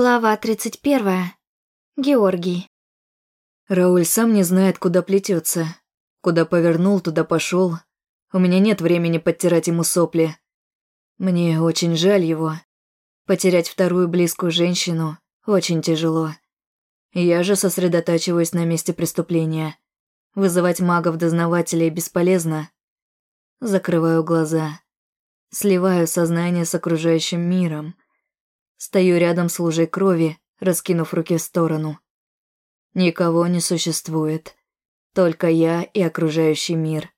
Глава 31. Георгий. Рауль сам не знает, куда плетется. Куда повернул, туда пошел. У меня нет времени подтирать ему сопли. Мне очень жаль его. Потерять вторую близкую женщину очень тяжело. Я же сосредотачиваюсь на месте преступления. Вызывать магов-дознавателей бесполезно. Закрываю глаза. Сливаю сознание с окружающим миром – Стою рядом с лужей крови, раскинув руки в сторону. Никого не существует. Только я и окружающий мир.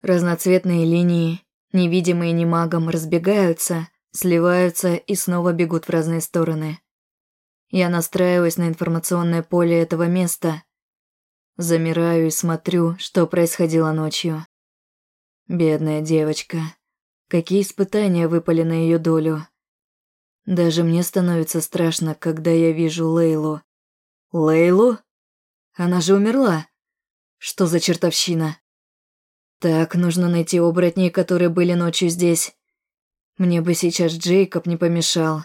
Разноцветные линии, невидимые ни магом, разбегаются, сливаются и снова бегут в разные стороны. Я настраиваюсь на информационное поле этого места. Замираю и смотрю, что происходило ночью. Бедная девочка. Какие испытания выпали на ее долю. Даже мне становится страшно, когда я вижу Лейлу. Лейлу? Она же умерла. Что за чертовщина? Так, нужно найти оборотней, которые были ночью здесь. Мне бы сейчас Джейкоб не помешал.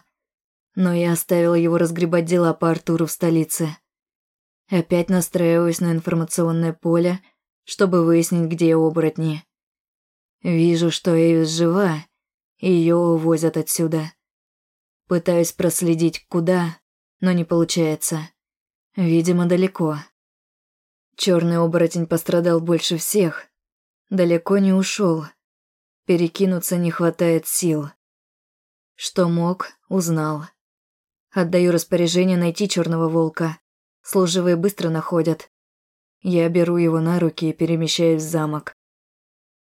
Но я оставила его разгребать дела по Артуру в столице. Опять настраиваюсь на информационное поле, чтобы выяснить, где оборотни. Вижу, что Эвис жива, и ее увозят отсюда. Пытаюсь проследить, куда, но не получается. Видимо, далеко. Черный оборотень пострадал больше всех. Далеко не ушел. Перекинуться не хватает сил. Что мог, узнал. Отдаю распоряжение найти черного волка. Служивые быстро находят. Я беру его на руки и перемещаюсь в замок.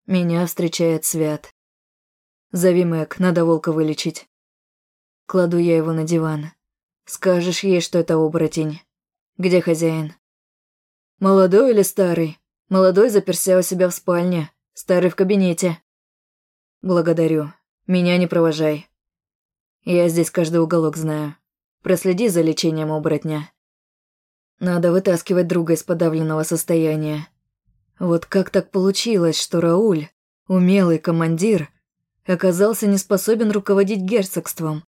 Меня встречает Свят. «Зови Мэг, надо волка вылечить». Кладу я его на диван. Скажешь ей, что это оборотень. Где хозяин? Молодой или старый? Молодой заперся у себя в спальне, старый в кабинете. Благодарю. Меня не провожай. Я здесь каждый уголок знаю. Проследи за лечением оборотня. Надо вытаскивать друга из подавленного состояния. Вот как так получилось, что Рауль, умелый командир, оказался не способен руководить герцогством?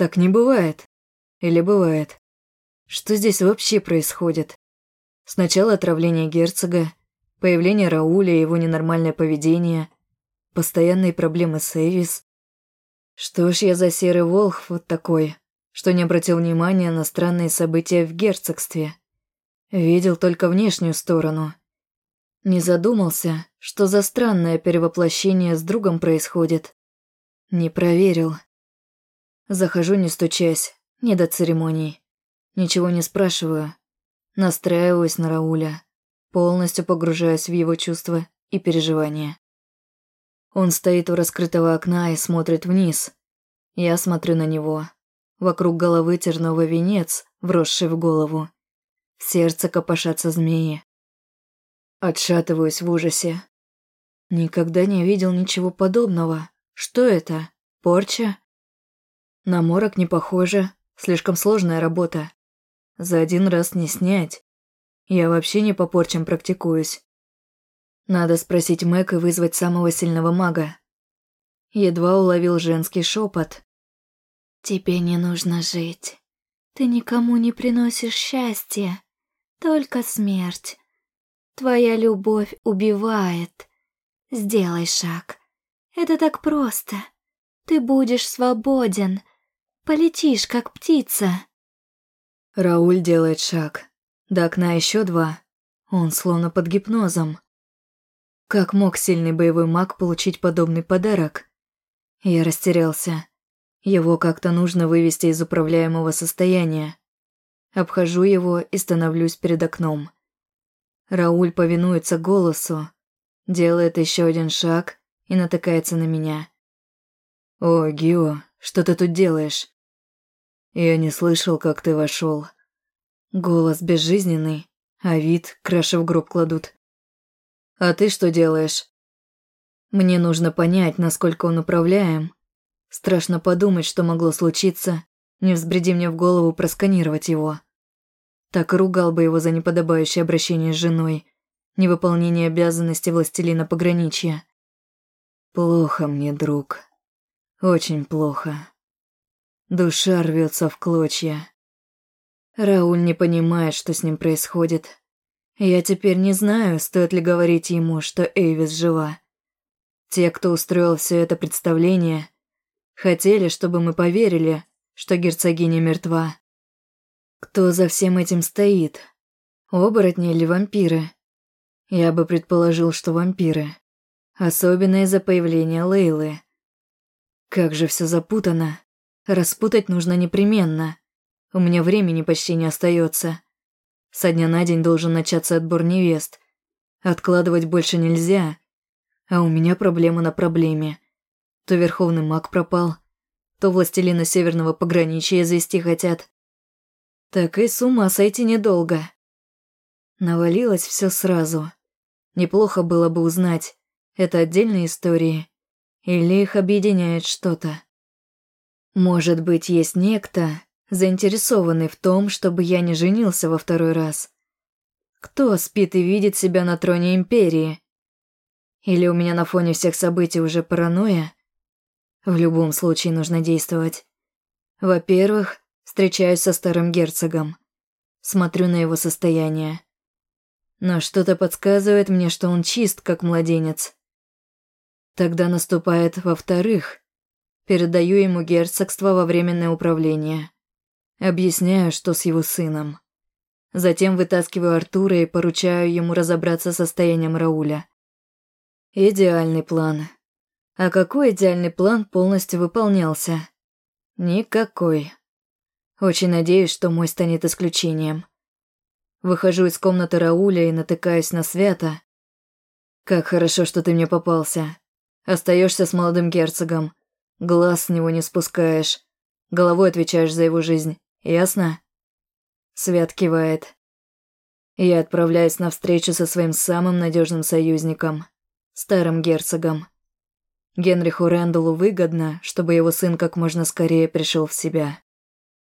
Так не бывает. Или бывает? Что здесь вообще происходит? Сначала отравление герцога, появление Рауля и его ненормальное поведение, постоянные проблемы с Эвис. Что ж я за серый волх вот такой, что не обратил внимания на странные события в герцогстве. Видел только внешнюю сторону. Не задумался, что за странное перевоплощение с другом происходит. Не проверил. Захожу, не стучась, не до церемоний. Ничего не спрашиваю. Настраиваюсь на Рауля, полностью погружаясь в его чувства и переживания. Он стоит у раскрытого окна и смотрит вниз. Я смотрю на него. Вокруг головы терновый венец, вросший в голову. Сердце копошатся змеи. Отшатываюсь в ужасе. Никогда не видел ничего подобного. Что это? Порча? На морок не похоже, слишком сложная работа. За один раз не снять. Я вообще не по порчам практикуюсь. Надо спросить Мэг и вызвать самого сильного мага. Едва уловил женский шепот. «Тебе не нужно жить. Ты никому не приносишь счастья, только смерть. Твоя любовь убивает. Сделай шаг. Это так просто. Ты будешь свободен, Полетишь, как птица. Рауль делает шаг. До окна еще два. Он словно под гипнозом. Как мог сильный боевой маг получить подобный подарок? Я растерялся. Его как-то нужно вывести из управляемого состояния. Обхожу его и становлюсь перед окном. Рауль повинуется голосу, делает еще один шаг и натыкается на меня. «О, Гио, что ты тут делаешь?» «Я не слышал, как ты вошел. Голос безжизненный, а вид краши в гроб кладут. «А ты что делаешь?» «Мне нужно понять, насколько он управляем. Страшно подумать, что могло случиться, не взбреди мне в голову просканировать его. Так ругал бы его за неподобающее обращение с женой, невыполнение обязанностей властелина пограничья. Плохо мне, друг. Очень плохо. Душа рвется в клочья. Рауль не понимает, что с ним происходит. Я теперь не знаю, стоит ли говорить ему, что Эйвис жива. Те, кто устроил все это представление, хотели, чтобы мы поверили, что герцогиня мертва. Кто за всем этим стоит? Оборотни или вампиры? Я бы предположил, что вампиры. Особенно из-за появления Лейлы. Как же все запутано. Распутать нужно непременно. У меня времени почти не остается. Со дня на день должен начаться отбор невест. Откладывать больше нельзя. А у меня проблема на проблеме. То верховный маг пропал, то властелина северного пограничья извести хотят. Так и с ума сойти недолго. Навалилось все сразу. Неплохо было бы узнать, это отдельные истории или их объединяет что-то. Может быть, есть некто, заинтересованный в том, чтобы я не женился во второй раз. Кто спит и видит себя на троне Империи? Или у меня на фоне всех событий уже паранойя? В любом случае нужно действовать. Во-первых, встречаюсь со старым герцогом. Смотрю на его состояние. Но что-то подсказывает мне, что он чист, как младенец. Тогда наступает во-вторых, Передаю ему герцогство во временное управление. Объясняю, что с его сыном. Затем вытаскиваю Артура и поручаю ему разобраться с состоянием Рауля. Идеальный план. А какой идеальный план полностью выполнялся? Никакой. Очень надеюсь, что мой станет исключением. Выхожу из комнаты Рауля и натыкаюсь на Свята. Как хорошо, что ты мне попался. Остаешься с молодым герцогом. Глаз с него не спускаешь. Головой отвечаешь за его жизнь. Ясно? Свят кивает. Я отправляюсь на встречу со своим самым надежным союзником, старым герцогом. Генриху Рэндаллу выгодно, чтобы его сын как можно скорее пришел в себя.